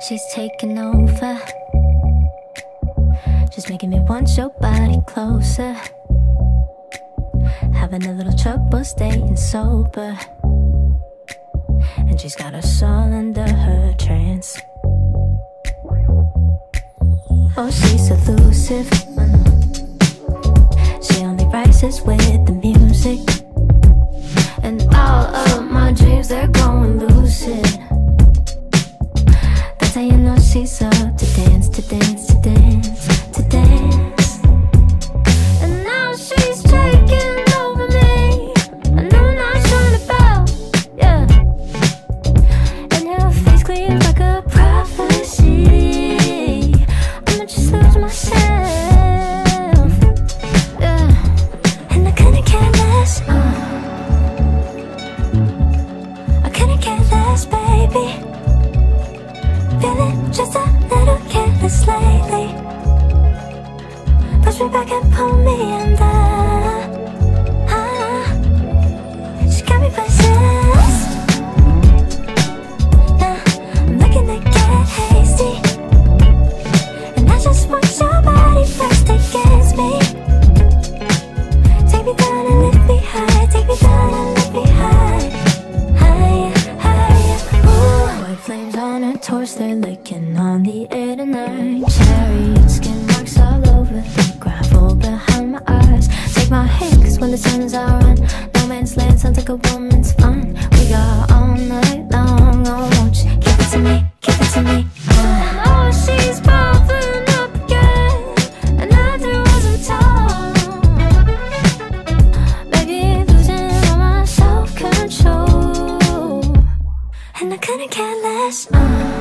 She's taking over. Just making me want your body closer. Having a little trouble staying sober. And she's got us all under her trance. Oh, she's elusive. Just a little careless lately. Push me back and pull me under. Torch, they're licking on the air tonight. Cherry skin marks all over the gravel behind my eyes. Take my hand, cause when the sun's out on no man's land sounds like a woman's fun. We got all night long. Oh, won't you give it to me? Give it to me. Oh, she's popping up again. Another wasn't told. Baby, losing all my self control. And I couldn't care less. Uh.